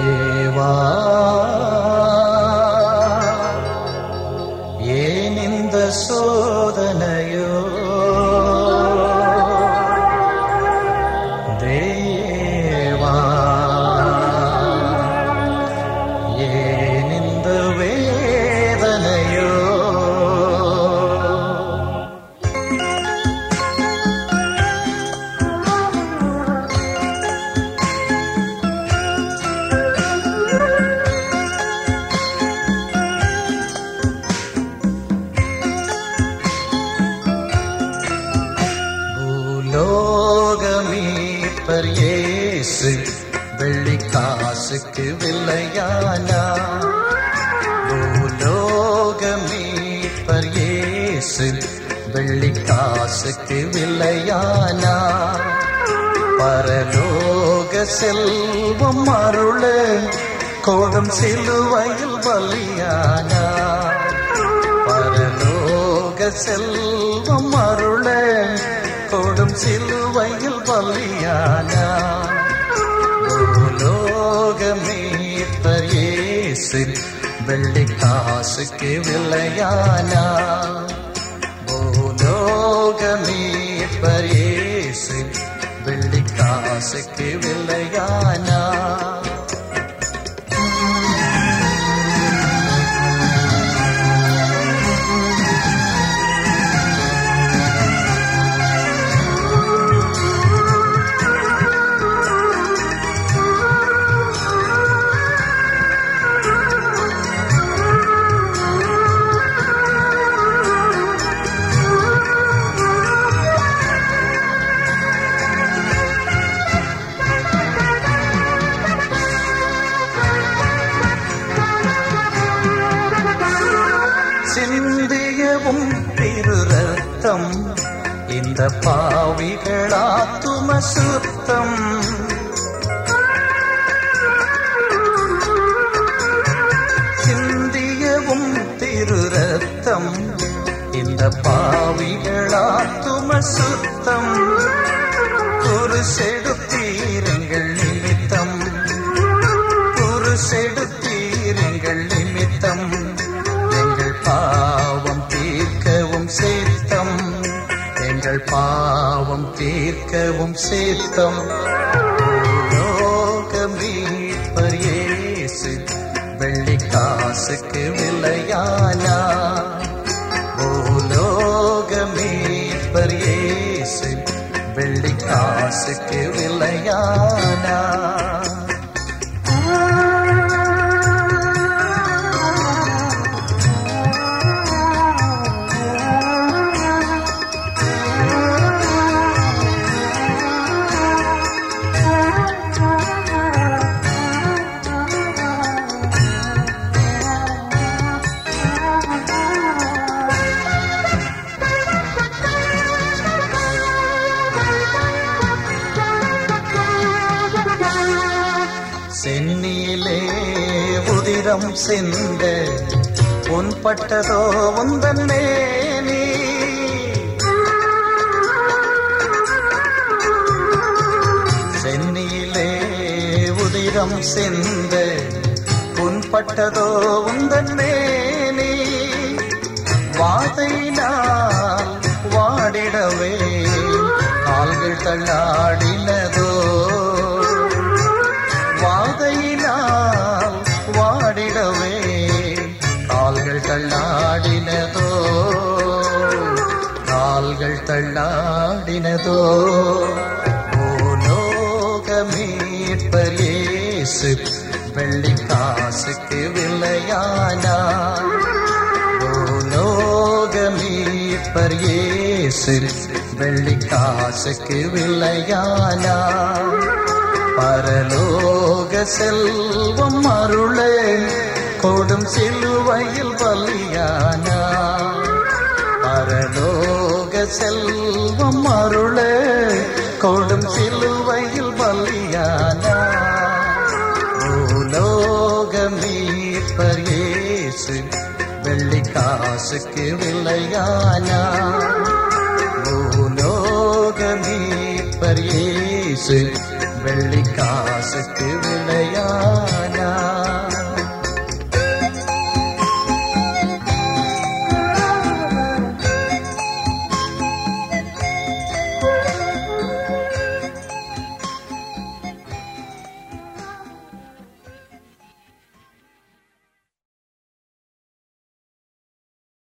देवा பூலோகமீட்பர் ஏசு வெள்ளி காசுக்கு வில்லையானா? பூலோகமீட்பர் ஏசு வெள்ளி காசுக்கு வில்லையானா? பரலோக செல்வம் அருள கோடும் சிலுவையில் பலியானா? பரலோக செல்வம் அருள கொடும் சிலுவையில் பலியானா பூலோக மீட்பர் இயேசு வெள்ளி காசுக்கு விலையானா பூலோக மீட்பர் இயேசு வெள்ளி காசுக்கு விலையானா இந்த பாவிகளாத்தும சுத்தம். சிந்தியவும் திரு ரத்தம் இந்த பாவிகளாத்தும சுத்தம். ஒரு செடுத்த பாவம் தீர்க்கவும் சேர்த்தம் லோகம் மீட்பர் இயேசு வெள்ளி காசுக்கு சென்னியிலே உதிரம் சென்ற பொன்பட்டதோ உந்தன் மேனி சென்னியிலே உதிரம் சென்ற பொன்பட்டதோ உந்தன் மேனி வாதையினால் வாடிடவே கால்கள் தள்ளாடி தள்ளாடினதோ இயேசு வெள்ளி காசுக்கு விலையானா பூலோக இயேசு வெள்ளி காசுக்கு விலையானா பரலோக செல்வம் அருளே கொடும் சிலுவையில் பலியானா செல்வம் அருளே கொடும் சிலுவையில் பலியானா பூலோக மீட்பர் இயேசு வெள்ளி காசுக்கு விலையானா பூலோக மீட்பர் இயேசு வெள்ளி காசுக்கு